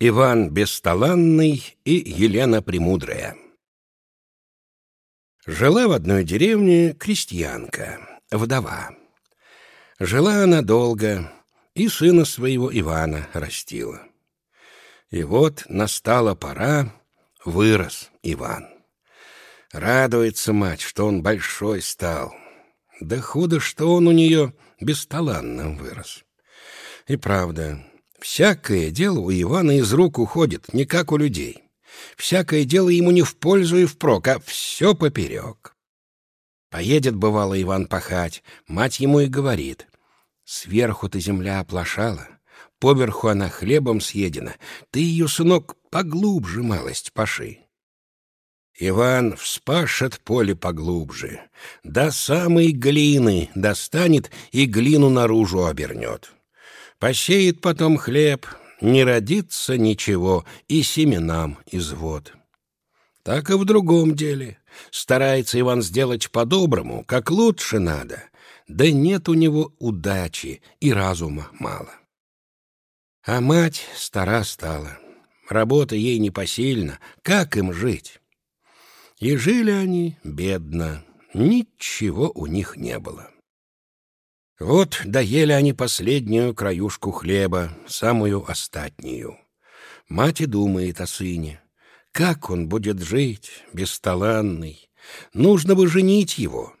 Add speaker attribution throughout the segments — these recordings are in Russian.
Speaker 1: Иван Бесталанный и Елена Премудрая Жила в одной деревне крестьянка, вдова. Жила она долго, и сына своего Ивана растила. И вот настала пора, вырос Иван. Радуется мать, что он большой стал. Да худо, что он у нее бесталанным вырос. И правда, Всякое дело у Ивана из рук уходит, не как у людей. Всякое дело ему не в пользу и впрок, а все поперек. Поедет, бывало, Иван пахать, мать ему и говорит. Сверху-то земля оплошала, поверху она хлебом съедена, ты ее, сынок, поглубже малость паши. Иван вспашет поле поглубже, до самой глины достанет и глину наружу обернет. Посеет потом хлеб, не родится ничего, и семенам извод. Так и в другом деле. Старается Иван сделать по-доброму, как лучше надо, да нет у него удачи и разума мало. А мать стара стала. Работа ей непосильна. Как им жить? И жили они бедно. Ничего у них не было. Вот доели они последнюю краюшку хлеба, самую остатнюю. Мать и думает о сыне. Как он будет жить, бесталанный? Нужно бы женить его.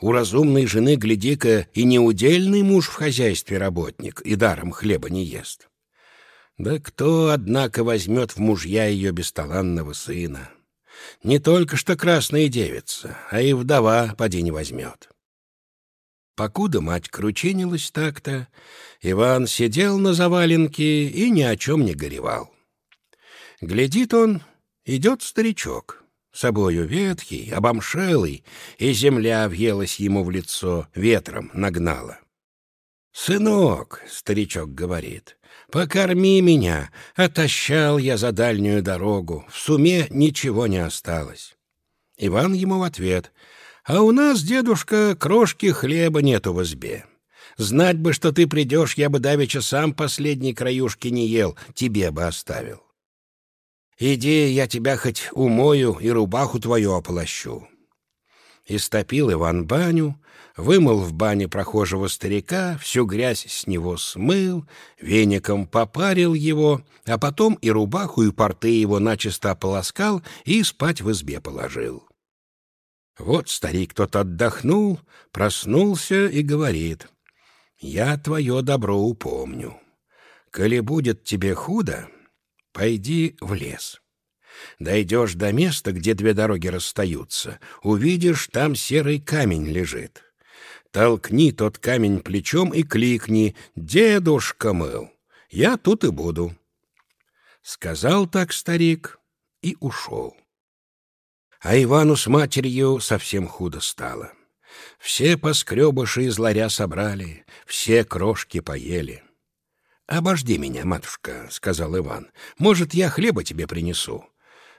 Speaker 1: У разумной жены, гляди-ка, и неудельный муж в хозяйстве работник, и даром хлеба не ест. Да кто, однако, возьмет в мужья ее бесталанного сына? Не только что красная девица, а и вдова поди не возьмет. Покуда мать кручинилась так-то, Иван сидел на заваленке и ни о чем не горевал. Глядит он, идет старичок, собою ветхий, обомшелый, и земля въелась ему в лицо, ветром нагнала. «Сынок», — старичок говорит, — «покорми меня, отощал я за дальнюю дорогу, в суме ничего не осталось». Иван ему в ответ — а у нас, дедушка, крошки хлеба нету в избе. Знать бы, что ты придешь, я бы давеча сам последней краюшки не ел, тебе бы оставил. Иди, я тебя хоть умою и рубаху твою ополощу. Истопил Иван баню, вымыл в бане прохожего старика, всю грязь с него смыл, веником попарил его, а потом и рубаху, и порты его начисто ополоскал и спать в избе положил. Вот старик тот отдохнул, проснулся и говорит, «Я твое добро упомню. Коли будет тебе худо, пойди в лес. Дойдешь до места, где две дороги расстаются, увидишь, там серый камень лежит. Толкни тот камень плечом и кликни «Дедушка мыл, я тут и буду». Сказал так старик и ушел. А Ивану с матерью совсем худо стало. Все поскребыши из ларя собрали, все крошки поели. «Обожди меня, матушка», — сказал Иван. «Может, я хлеба тебе принесу?»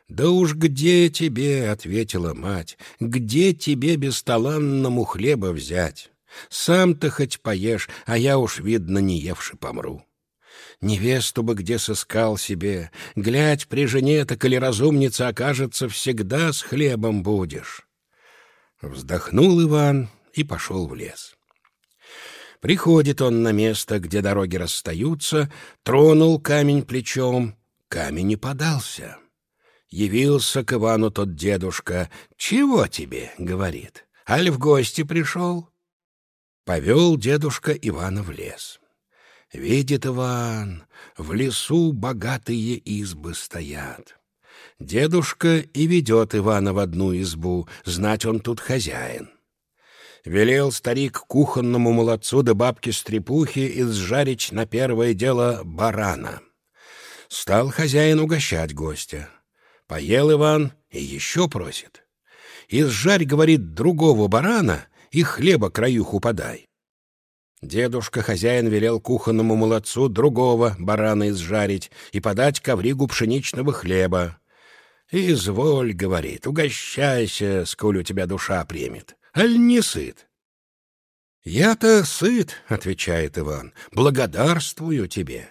Speaker 1: «Да уж где тебе, — ответила мать, — где тебе бесталанному хлеба взять? Сам-то хоть поешь, а я уж, видно, не евши помру». Невесту бы где сыскал себе, глядь, при жене так или разумница окажется, всегда с хлебом будешь. Вздохнул Иван и пошел в лес. Приходит он на место, где дороги расстаются, тронул камень плечом, камень не подался. Явился к Ивану тот дедушка. «Чего тебе?» — говорит. «Аль в гости пришел?» Повел дедушка Ивана в лес. Видит Иван, в лесу богатые избы стоят. Дедушка и ведет Ивана в одну избу, знать он тут хозяин. Велел старик кухонному молодцу да бабке-стрепухе изжарить на первое дело барана. Стал хозяин угощать гостя. Поел Иван и еще просит. Изжарь, говорит, другого барана и хлеба краюху подай. Дедушка-хозяин велел кухонному молодцу другого барана изжарить и подать ковригу пшеничного хлеба. «Изволь, — говорит, — угощайся, сколь у тебя душа примет. Аль не сыт?» «Я-то сыт, — отвечает Иван, — благодарствую тебе.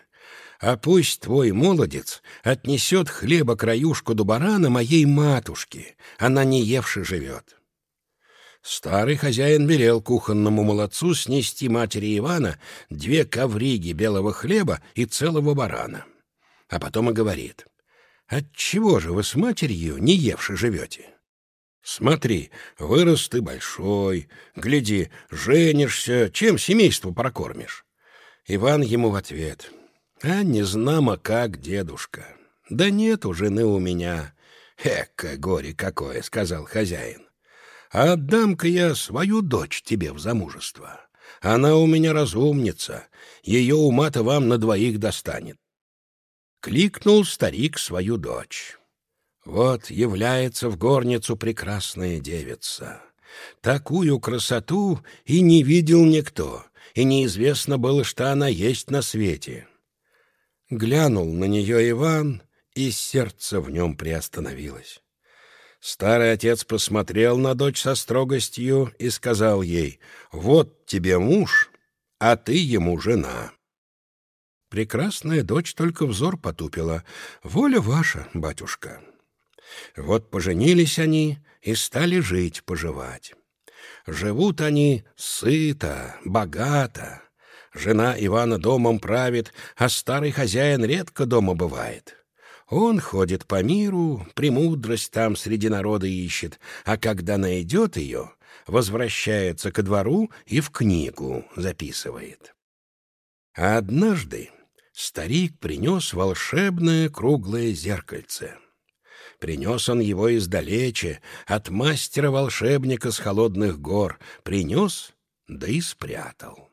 Speaker 1: а пусть твой молодец отнесет хлеба краюшку до барана моей матушке, она не евши живет». Старый хозяин велел кухонному молодцу снести матери Ивана две ковриги белого хлеба и целого барана. А потом и говорит, «Отчего же вы с матерью не евши живете?» «Смотри, вырос ты большой, гляди, женишься, чем семейство прокормишь?» Иван ему в ответ, «А не знамо как, дедушка. Да нет у жены у меня». «Эка горе какое!» — сказал хозяин. А отдам-ка я свою дочь тебе в замужество. Она у меня разумница, ее ума-то вам на двоих достанет. Кликнул старик свою дочь. Вот является в горницу прекрасная девица. Такую красоту и не видел никто, и неизвестно было, что она есть на свете. Глянул на нее Иван, и сердце в нем приостановилось. Старый отец посмотрел на дочь со строгостью и сказал ей, «Вот тебе муж, а ты ему жена». Прекрасная дочь только взор потупила. «Воля ваша, батюшка». Вот поженились они и стали жить-поживать. Живут они сыто, богато. Жена Ивана домом правит, а старый хозяин редко дома бывает. Он ходит по миру, премудрость там среди народа ищет, а когда найдет ее, возвращается ко двору и в книгу записывает. А однажды старик принес волшебное круглое зеркальце. Принес он его издалече, от мастера-волшебника с холодных гор, принес, да и спрятал.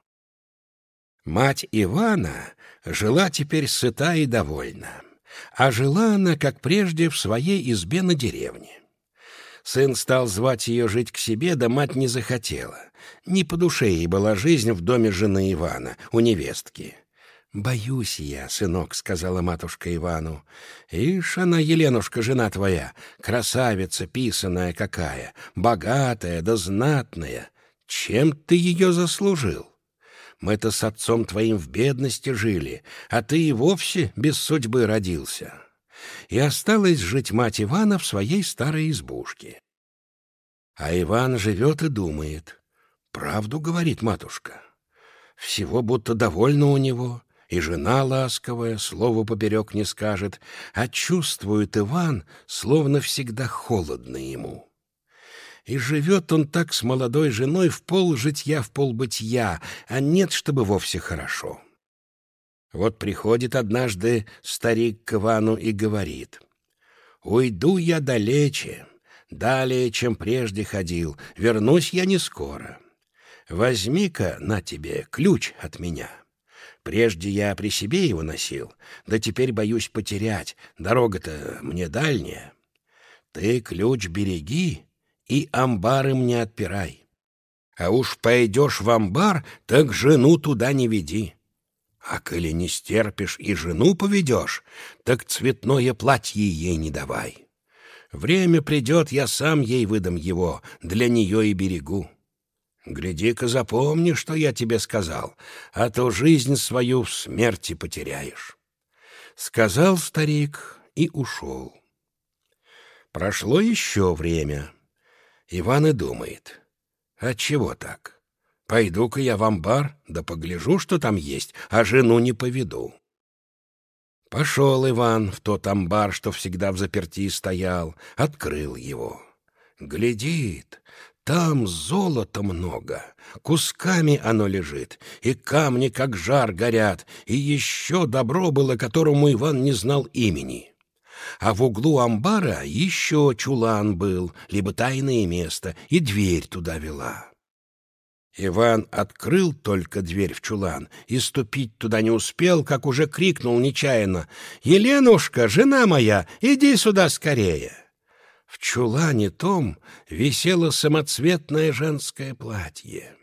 Speaker 1: Мать Ивана жила теперь сыта и довольна а жила она, как прежде, в своей избе на деревне. Сын стал звать ее жить к себе, да мать не захотела. Не по душе ей была жизнь в доме жены Ивана, у невестки. «Боюсь я, сынок», — сказала матушка Ивану. «Ишь она, Еленушка, жена твоя, красавица писаная какая, богатая да знатная. Чем ты ее заслужил?» Мы-то с отцом твоим в бедности жили, а ты и вовсе без судьбы родился. И осталась жить мать Ивана в своей старой избушке. А Иван живет и думает. Правду говорит матушка. Всего будто довольна у него, и жена ласковая, слово поперек не скажет, а чувствует Иван, словно всегда холодно ему. И живет он так с молодой женой в пол житья, в пол бытия, а нет, чтобы вовсе хорошо. Вот приходит однажды старик к Ивану и говорит, «Уйду я далече, далее, чем прежде ходил, вернусь я не скоро. Возьми-ка на тебе ключ от меня». Прежде я при себе его носил, да теперь боюсь потерять, дорога-то мне дальняя. Ты ключ береги, и амбары мне отпирай. А уж пойдешь в амбар, так жену туда не веди. А коли не стерпишь и жену поведешь, так цветное платье ей не давай. Время придет, я сам ей выдам его, для нее и берегу. Гляди-ка, запомни, что я тебе сказал, а то жизнь свою в смерти потеряешь. Сказал старик и ушел. Прошло еще время. Иван и думает. А чего так? Пойду-ка я в амбар, да погляжу, что там есть, а жену не поведу. Пошел Иван в тот амбар, что всегда в заперти стоял, открыл его. Глядит, там золота много, кусками оно лежит, и камни, как жар, горят, и еще добро было, которому Иван не знал имени а в углу амбара еще чулан был, либо тайное место, и дверь туда вела. Иван открыл только дверь в чулан и ступить туда не успел, как уже крикнул нечаянно «Еленушка, жена моя, иди сюда скорее!» В чулане том висело самоцветное женское платье.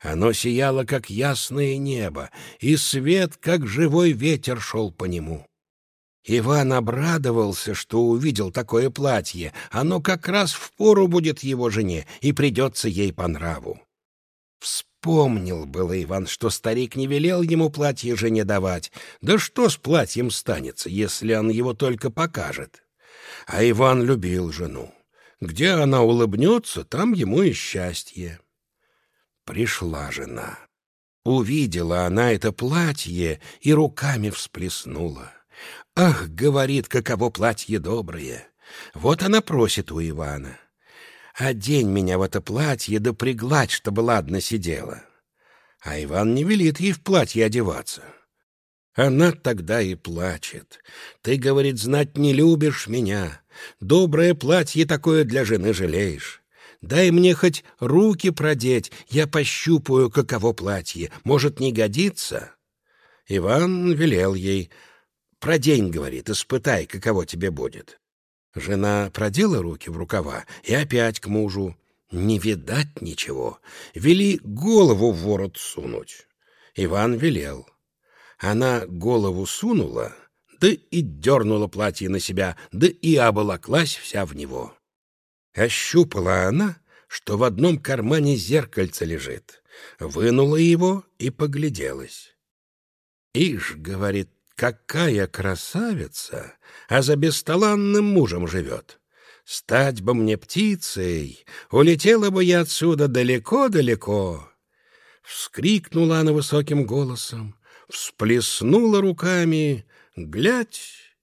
Speaker 1: Оно сияло, как ясное небо, и свет, как живой ветер, шел по нему. Иван обрадовался, что увидел такое платье. Оно как раз в пору будет его жене и придется ей по нраву. Вспомнил было Иван, что старик не велел ему платье жене давать. Да что с платьем станется, если он его только покажет? А Иван любил жену. Где она улыбнется, там ему и счастье. Пришла жена. Увидела она это платье и руками всплеснула. «Ах, — говорит, — каково платье доброе! Вот она просит у Ивана. Одень меня в это платье, да пригладь, чтобы ладно сидела. А Иван не велит ей в платье одеваться. Она тогда и плачет. Ты, говорит, знать не любишь меня. Доброе платье такое для жены жалеешь. Дай мне хоть руки продеть, я пощупаю, каково платье. Может, не годится? Иван велел ей. Продень, говорит, испытай, каково тебе будет. Жена продела руки в рукава и опять к мужу. Не видать ничего. Вели голову в ворот сунуть. Иван велел. Она голову сунула, да и дернула платье на себя, да и оболоклась вся в него. Ощупала она, что в одном кармане зеркальце лежит, вынула его и погляделась. «Ишь, — говорит, Какая красавица, а за бесталанным мужем живет! Стать бы мне птицей, улетела бы я отсюда далеко-далеко!» Вскрикнула она высоким голосом, всплеснула руками, глядь,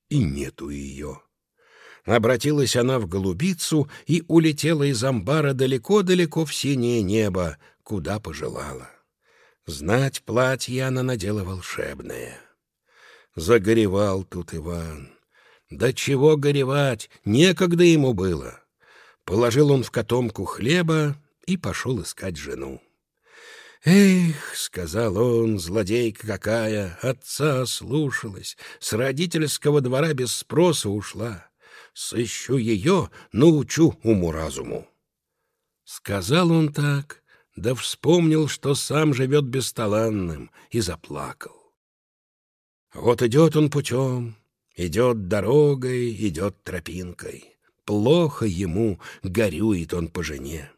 Speaker 1: и нету ее. Обратилась она в голубицу и улетела из амбара далеко-далеко в синее небо, куда пожелала. Знать платье она надела волшебное. Загоревал тут Иван. Да чего горевать, некогда ему было. Положил он в котомку хлеба и пошел искать жену. «Эх», — сказал он, — «злодейка какая, отца слушалась, с родительского двора без спроса ушла. Сыщу ее, научу уму-разуму». Сказал он так, да вспомнил, что сам живет бесталанным, и заплакал. Вот идет он путем, идет дорогой, идет тропинкой. Плохо ему, горюет он по жене.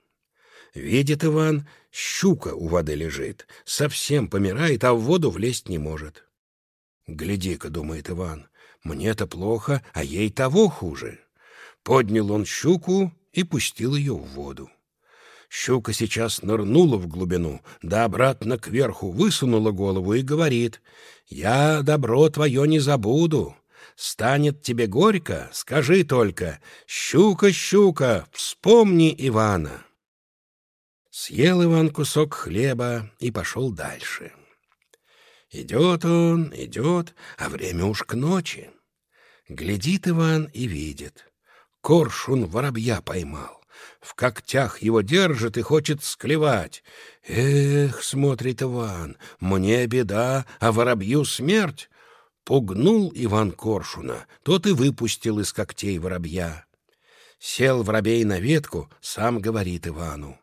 Speaker 1: Видит Иван, щука у воды лежит, совсем помирает, а в воду влезть не может. «Гляди-ка», — думает Иван, — «мне-то плохо, а ей того хуже». Поднял он щуку и пустил ее в воду. Щука сейчас нырнула в глубину, да обратно кверху высунула голову и говорит, «Я добро твое не забуду. Станет тебе горько, скажи только, щука, щука, вспомни Ивана». Съел Иван кусок хлеба и пошел дальше. Идет он, идет, а время уж к ночи. Глядит Иван и видит. Коршун воробья поймал в когтях его держит и хочет склевать. Эх, смотрит Иван, мне беда, а воробью смерть. Пугнул Иван Коршуна, тот и выпустил из когтей воробья. Сел воробей на ветку, сам говорит Ивану.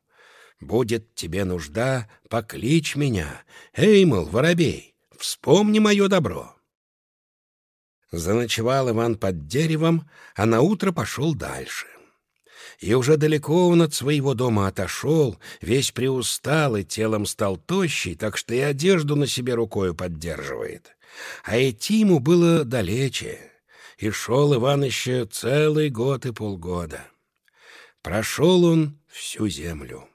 Speaker 1: «Будет тебе нужда, покличь меня. Эй, мол, воробей, вспомни мое добро». Заночевал Иван под деревом, а наутро пошел дальше и уже далеко он от своего дома отошел, весь приустал и телом стал тощий, так что и одежду на себе рукою поддерживает. А идти ему было далече, и шел Иван еще целый год и полгода. Прошел он всю землю,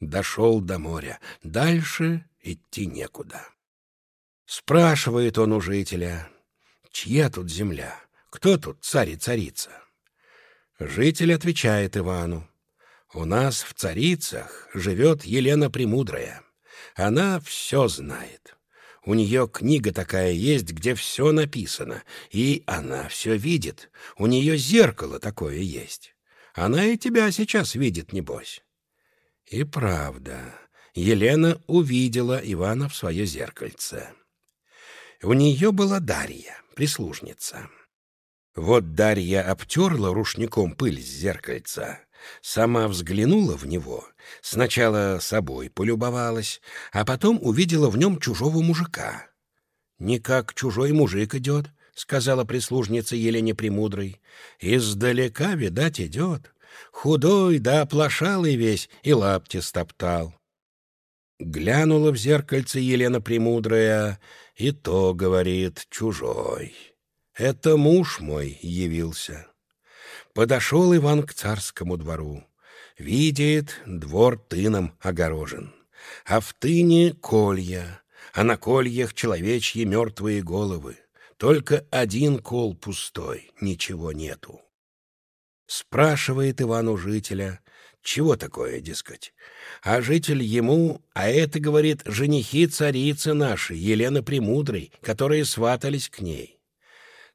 Speaker 1: дошел до моря, дальше идти некуда. Спрашивает он у жителя, чья тут земля, кто тут царь и царица? Житель отвечает Ивану. «У нас в царицах живет Елена Премудрая. Она все знает. У нее книга такая есть, где все написано, и она все видит. У нее зеркало такое есть. Она и тебя сейчас видит, небось». И правда, Елена увидела Ивана в свое зеркальце. У нее была Дарья, прислужница. Вот Дарья обтерла рушником пыль с зеркальца, сама взглянула в него, сначала собой полюбовалась, а потом увидела в нем чужого мужика. «Не как чужой мужик идет», — сказала прислужница Елене Премудрой. «Издалека, видать, идет. Худой да оплошалый весь и лапти стоптал». Глянула в зеркальце Елена Премудрая, и то, говорит, чужой. Это муж мой явился. Подошел Иван к царскому двору. Видит, двор тыном огорожен, а в тыне колья, а на кольях человечьи мертвые головы. Только один кол пустой, ничего нету. Спрашивает Иван у жителя, чего такое, дескать? А житель ему, а это, говорит, женихи царицы наши, Елены Премудрой, которые сватались к ней.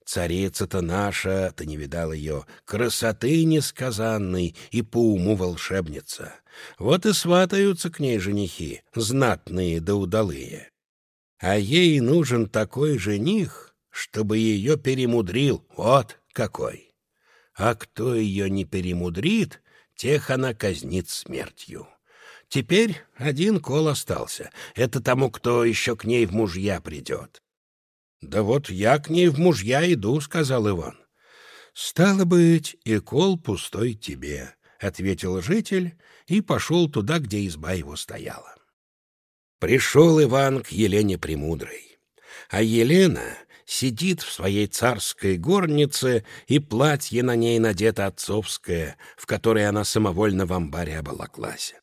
Speaker 1: Царица-то наша, ты не видал ее, красоты несказанной и по уму волшебница. Вот и сватаются к ней женихи, знатные да удалые. А ей нужен такой жених, чтобы ее перемудрил, вот какой. А кто ее не перемудрит, Тех она казнит смертью. Теперь один кол остался. Это тому, кто еще к ней в мужья придет. — Да вот я к ней в мужья иду, — сказал Иван. — Стало быть, и кол пустой тебе, — ответил житель и пошел туда, где изба его стояла. Пришел Иван к Елене Премудрой. А Елена сидит в своей царской горнице, и платье на ней надето отцовское, в которое она самовольно в амбаре оболоклась.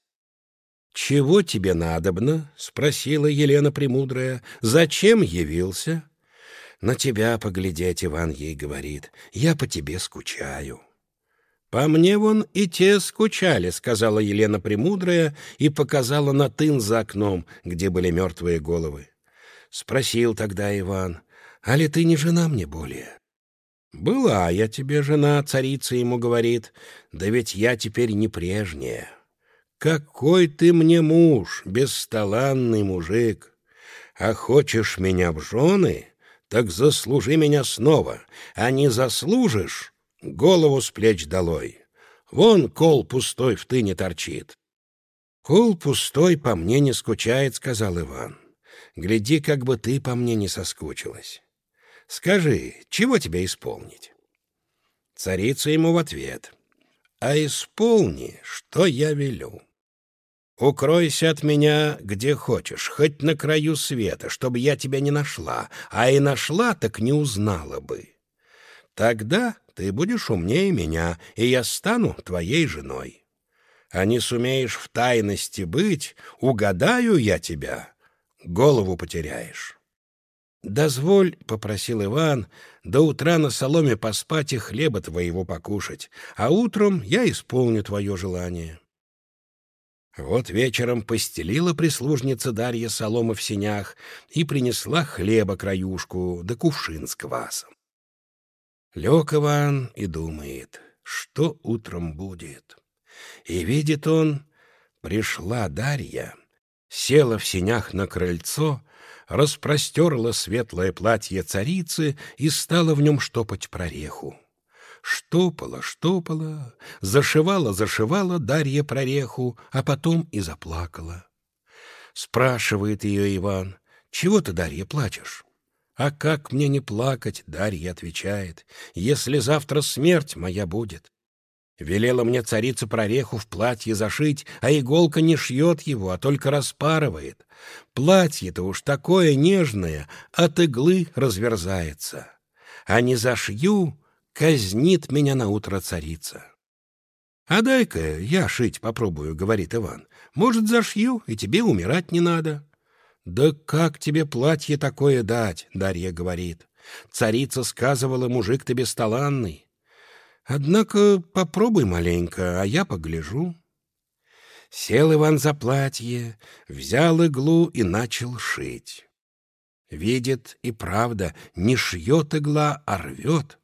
Speaker 1: «Чего тебе надобно?» — спросила Елена Премудрая. «Зачем явился?» «На тебя поглядеть, Иван ей говорит. Я по тебе скучаю». «По мне вон и те скучали», — сказала Елена Премудрая и показала на тын за окном, где были мертвые головы. Спросил тогда Иван, а ли ты не жена мне более?» «Была я тебе жена», — царица ему говорит, — «да ведь я теперь не прежняя». «Какой ты мне муж, бесталанный мужик! А хочешь меня в жены, так заслужи меня снова, а не заслужишь — голову с плеч долой. Вон кол пустой в тыне торчит». «Кол пустой по мне не скучает», — сказал Иван. «Гляди, как бы ты по мне не соскучилась». Скажи, чего тебе исполнить?» Царица ему в ответ. «А исполни, что я велю. Укройся от меня где хочешь, хоть на краю света, чтобы я тебя не нашла, а и нашла, так не узнала бы. Тогда ты будешь умнее меня, и я стану твоей женой. А не сумеешь в тайности быть, угадаю я тебя, голову потеряешь». «Дозволь», — попросил Иван, — «до утра на соломе поспать и хлеба твоего покушать, а утром я исполню твое желание». Вот вечером постелила прислужница Дарья соломы в сенях и принесла хлеба краюшку да кувшин с квасом. Лег Иван и думает, что утром будет. И видит он, пришла Дарья, села в сенях на крыльцо — распростерла светлое платье царицы и стала в нем штопать прореху. Штопала, штопала, зашивала, зашивала Дарья прореху, а потом и заплакала. Спрашивает ее Иван, «Чего ты, Дарья, плачешь?» «А как мне не плакать?» — Дарья отвечает, «Если завтра смерть моя будет. Велела мне царица прореху в платье зашить, а иголка не шьет его, а только распарывает. Платье-то уж такое нежное, от иглы разверзается. А не зашью, казнит меня на утро царица. — А дай-ка я шить попробую, — говорит Иван. — Может, зашью, и тебе умирать не надо. — Да как тебе платье такое дать? — Дарья говорит. — Царица сказывала, мужик ты бесталанный. Однако попробуй маленько, а я погляжу. Сел Иван за платье, взял иглу и начал шить. Видит и правда, не шьет игла, а рвет.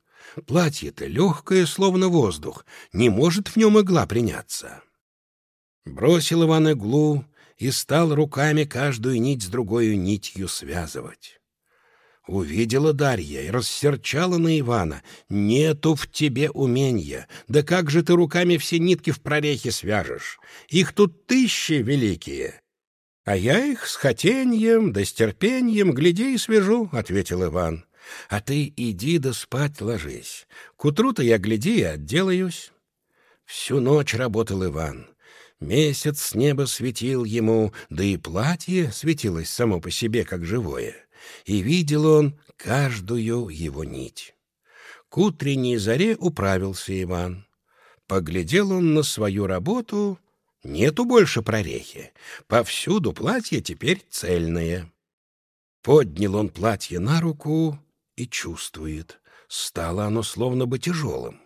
Speaker 1: Платье-то легкое, словно воздух, не может в нем игла приняться. Бросил Иван иглу и стал руками каждую нить с другой нитью связывать. Увидела Дарья и рассерчала на Ивана. «Нету в тебе умения. Да как же ты руками все нитки в прорехе свяжешь? Их тут тысячи великие». «А я их с хотеньем да с терпением, гляди и свяжу», — ответил Иван. «А ты иди да спать ложись. К утру-то я гляди и отделаюсь». Всю ночь работал Иван. Месяц с неба светил ему, да и платье светилось само по себе, как живое, и видел он каждую его нить. К утренней заре управился Иван. Поглядел он на свою работу, нету больше прорехи, повсюду платье теперь цельное. Поднял он платье на руку и чувствует, стало оно словно бы тяжелым.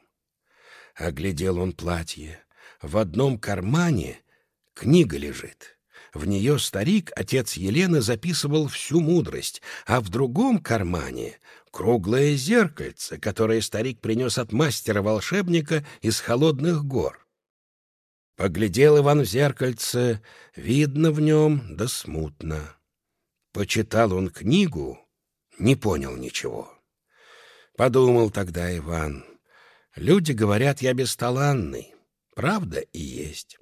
Speaker 1: Оглядел он платье, в одном кармане книга лежит. В нее старик, отец Елены, записывал всю мудрость, а в другом кармане круглое зеркальце, которое старик принес от мастера-волшебника из холодных гор. Поглядел Иван в зеркальце, видно в нем, да смутно. Почитал он книгу, не понял ничего. Подумал тогда Иван, люди говорят, я бесталанный. Правда и есть.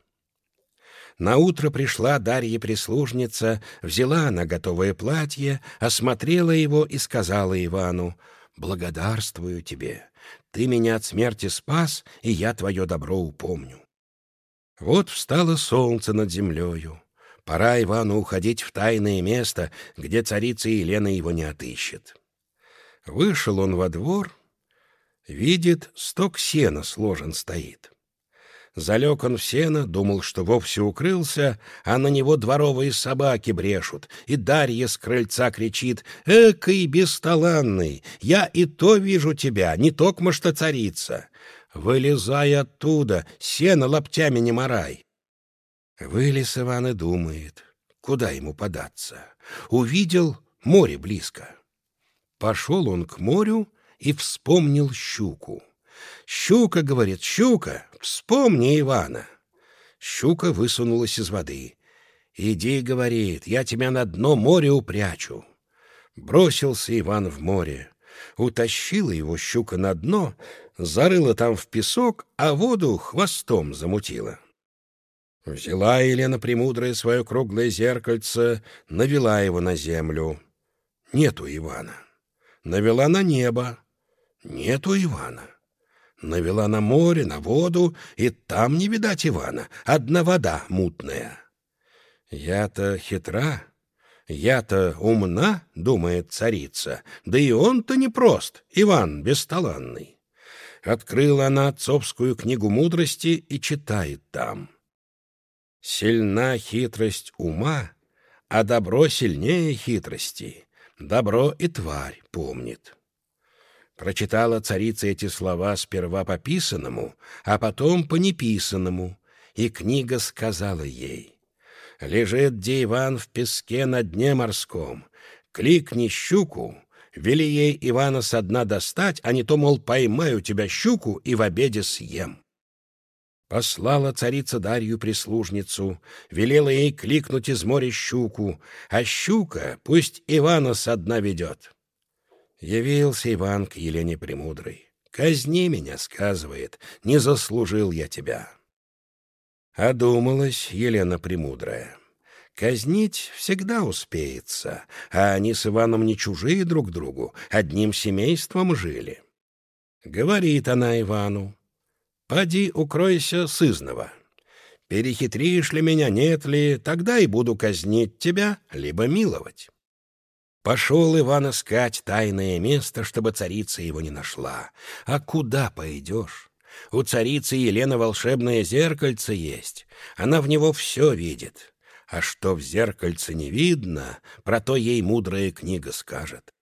Speaker 1: На утро пришла Дарья-прислужница, взяла она готовое платье, осмотрела его и сказала Ивану, «Благодарствую тебе. Ты меня от смерти спас, и я твое добро упомню». Вот встало солнце над землею. Пора Ивану уходить в тайное место, где царица Елена его не отыщет. Вышел он во двор, видит, сток сена сложен стоит. Залег он в сено, думал, что вовсе укрылся, а на него дворовые собаки брешут, и Дарья с крыльца кричит «Экой бесталанный! Я и то вижу тебя, не токмо что царица! Вылезай оттуда, сено лоптями не морай!» Вылез Иван и думает, куда ему податься. Увидел море близко. Пошел он к морю и вспомнил щуку. «Щука, — говорит, — щука, вспомни Ивана». Щука высунулась из воды. «Иди, — говорит, — я тебя на дно моря упрячу». Бросился Иван в море. Утащила его щука на дно, зарыла там в песок, а воду хвостом замутила. Взяла Елена Премудрая свое круглое зеркальце, навела его на землю. Нету Ивана. Навела на небо. Нету Ивана навела на море, на воду, и там не видать Ивана, одна вода мутная. Я-то хитра, я-то умна, думает царица, да и он-то непрост, Иван бесталанный. Открыла она отцовскую книгу мудрости и читает там. Сильна хитрость ума, а добро сильнее хитрости. Добро и тварь помнит. Прочитала царица эти слова сперва по писанному, а потом по неписанному, и книга сказала ей, «Лежит Дейван в песке на дне морском, кликни щуку, вели ей Ивана со дна достать, а не то, мол, поймаю тебя щуку и в обеде съем». Послала царица Дарью прислужницу, велела ей кликнуть из моря щуку, а щука пусть Ивана со дна ведет. Явился Иван к Елене Премудрой. «Казни меня», — сказывает, — «не заслужил я тебя». Одумалась Елена Премудрая. Казнить всегда успеется, а они с Иваном не чужие друг другу, одним семейством жили. Говорит она Ивану, «Поди укройся сызного. Перехитришь ли меня, нет ли, тогда и буду казнить тебя, либо миловать». Пошел Иван искать тайное место, чтобы царица его не нашла. А куда пойдешь? У царицы Елены волшебное зеркальце есть. Она в него все видит. А что в зеркальце не видно, про то ей мудрая книга скажет.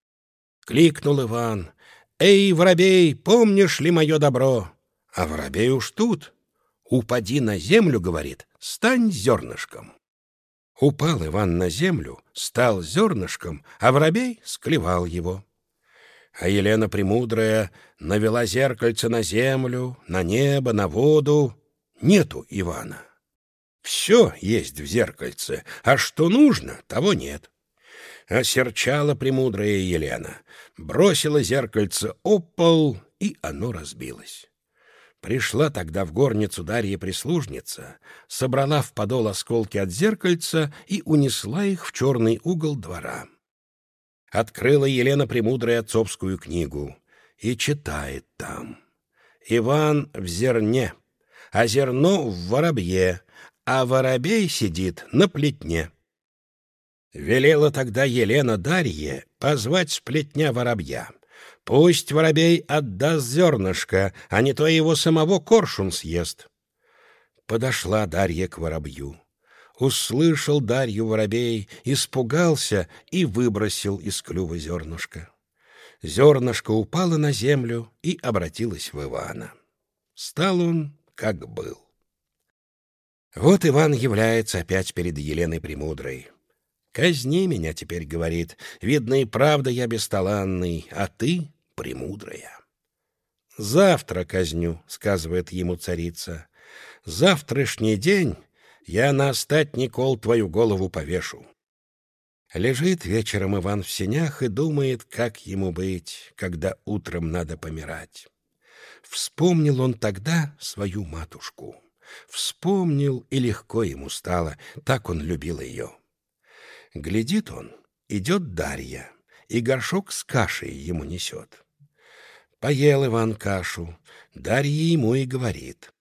Speaker 1: Кликнул Иван. «Эй, воробей, помнишь ли мое добро?» А воробей уж тут. «Упади на землю, — говорит, — стань зернышком». Упал Иван на землю, стал зернышком, а воробей склевал его. А Елена Премудрая навела зеркальце на землю, на небо, на воду. Нету Ивана. Все есть в зеркальце, а что нужно, того нет. Осерчала премудрая Елена, бросила зеркальце пол, и оно разбилось. Пришла тогда в горницу Дарья прислужница, собрала в подол осколки от зеркальца и унесла их в черный угол двора. Открыла Елена Премудрая отцовскую книгу и читает там. Иван в зерне, а зерно в воробье, а воробей сидит на плетне. Велела тогда Елена Дарье позвать с плетня воробья. Пусть воробей отдаст зернышко, а не то его самого коршун съест. Подошла Дарья к воробью. Услышал Дарью воробей, испугался и выбросил из клюва зернышко. Зернышко упало на землю и обратилось в Ивана. Стал он, как был. Вот Иван является опять перед Еленой Премудрой. «Казни меня теперь», — говорит, — «видно и правда я бесталанный, а ты премудрая». «Завтра казню», — сказывает ему царица. «Завтрашний день я на остать Никол твою голову повешу». Лежит вечером Иван в сенях и думает, как ему быть, когда утром надо помирать. Вспомнил он тогда свою матушку. Вспомнил, и легко ему стало, так он любил ее. Глядит он, идет Дарья, и горшок с кашей ему несет. Поел Иван кашу, Дарья ему и говорит.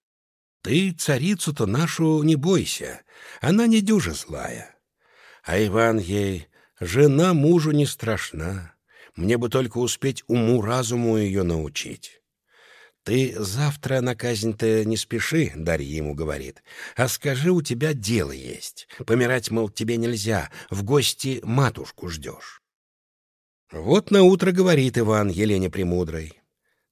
Speaker 1: «Ты царицу-то нашу не бойся, она не дюжа злая». А Иван ей, «Жена мужу не страшна, мне бы только успеть уму-разуму ее научить». «Ты завтра на казнь-то не спеши», — Дарья ему говорит, «а скажи, у тебя дело есть. Помирать, мол, тебе нельзя, в гости матушку ждешь». Вот на утро говорит Иван Елене Премудрой,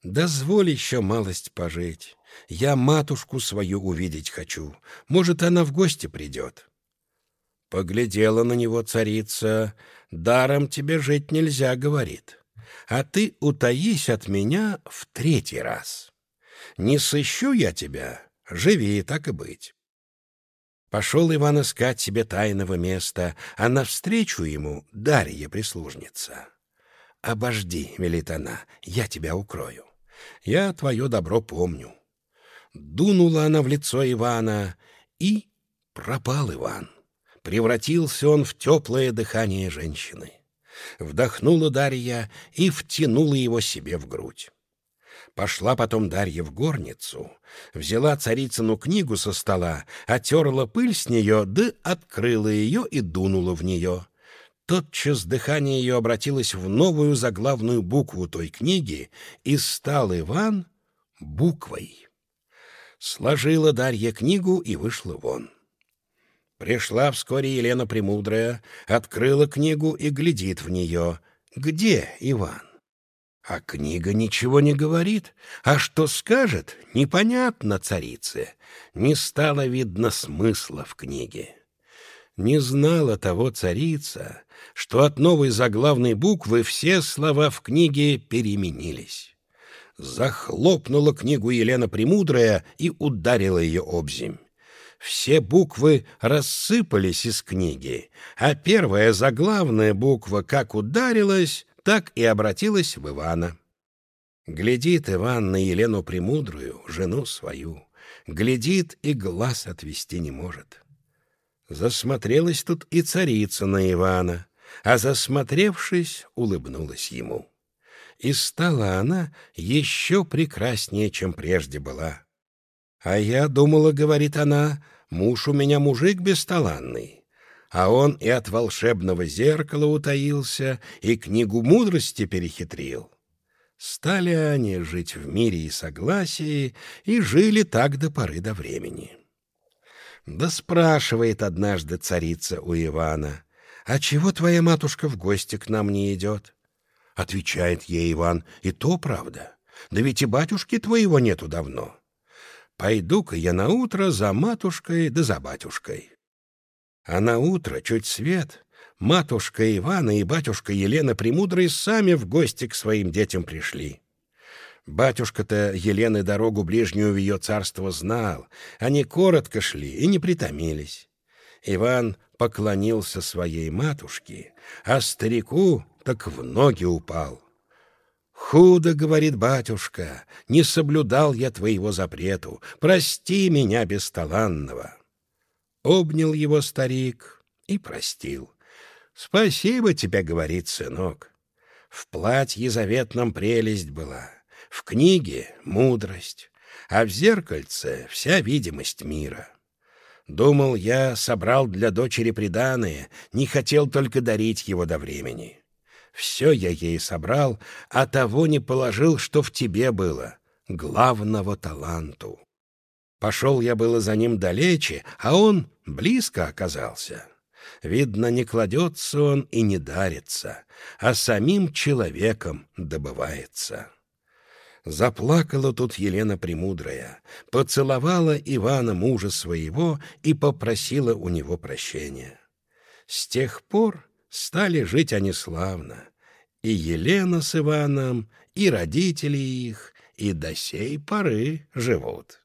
Speaker 1: «Дозволь еще малость пожить. Я матушку свою увидеть хочу. Может, она в гости придет». Поглядела на него царица, «Даром тебе жить нельзя», — говорит а ты утаись от меня в третий раз. Не сыщу я тебя, живи, так и быть. Пошел Иван искать себе тайного места, а навстречу ему Дарья прислужница. «Обожди», — велит она, — «я тебя укрою. Я твое добро помню». Дунула она в лицо Ивана, и пропал Иван. Превратился он в теплое дыхание женщины. Вдохнула Дарья и втянула его себе в грудь. Пошла потом Дарья в горницу, взяла царицыну книгу со стола, отерла пыль с нее, да открыла ее и дунула в нее. Тотчас дыхание ее обратилось в новую заглавную букву той книги, и стал Иван буквой. Сложила Дарья книгу и вышла вон. Пришла вскоре Елена Премудрая, открыла книгу и глядит в нее. «Где Иван?» А книга ничего не говорит, а что скажет, непонятно царице. Не стало видно смысла в книге. Не знала того царица, что от новой заглавной буквы все слова в книге переменились. Захлопнула книгу Елена Премудрая и ударила ее обземь все буквы рассыпались из книги, а первая заглавная буква как ударилась, так и обратилась в Ивана. Глядит Иван на Елену Премудрую, жену свою, глядит и глаз отвести не может. Засмотрелась тут и царица на Ивана, а засмотревшись, улыбнулась ему. И стала она еще прекраснее, чем прежде была. А я думала, говорит она, муж у меня мужик бесталанный. А он и от волшебного зеркала утаился, и книгу мудрости перехитрил. Стали они жить в мире и согласии, и жили так до поры до времени. Да спрашивает однажды царица у Ивана, «А чего твоя матушка в гости к нам не идет?» Отвечает ей Иван, «И то правда. Да ведь и батюшки твоего нету давно. Пойду-ка я на утро за матушкой да за батюшкой. А на утро, чуть свет, матушка Ивана и батюшка Елена Премудрые сами в гости к своим детям пришли. Батюшка-то Елены дорогу ближнюю в ее царство знал. Они коротко шли и не притомились. Иван поклонился своей матушке, а старику так в ноги упал. «Худо, — говорит батюшка, — не соблюдал я твоего запрету, прости меня бесталанного». Обнял его старик и простил. «Спасибо тебе, — говорит сынок. В платье заветном прелесть была, в книге — мудрость, а в зеркальце — вся видимость мира. Думал, я собрал для дочери приданое, не хотел только дарить его до времени. Все я ей собрал, а того не положил, что в тебе было, главного таланту. Пошел я было за ним далече, а он близко оказался. Видно, не кладется он и не дарится, а самим человеком добывается. Заплакала тут Елена Премудрая, поцеловала Ивана мужа своего и попросила у него прощения. С тех пор стали жить они славно, и Елена с Иваном, и родители их, и до сей поры живут.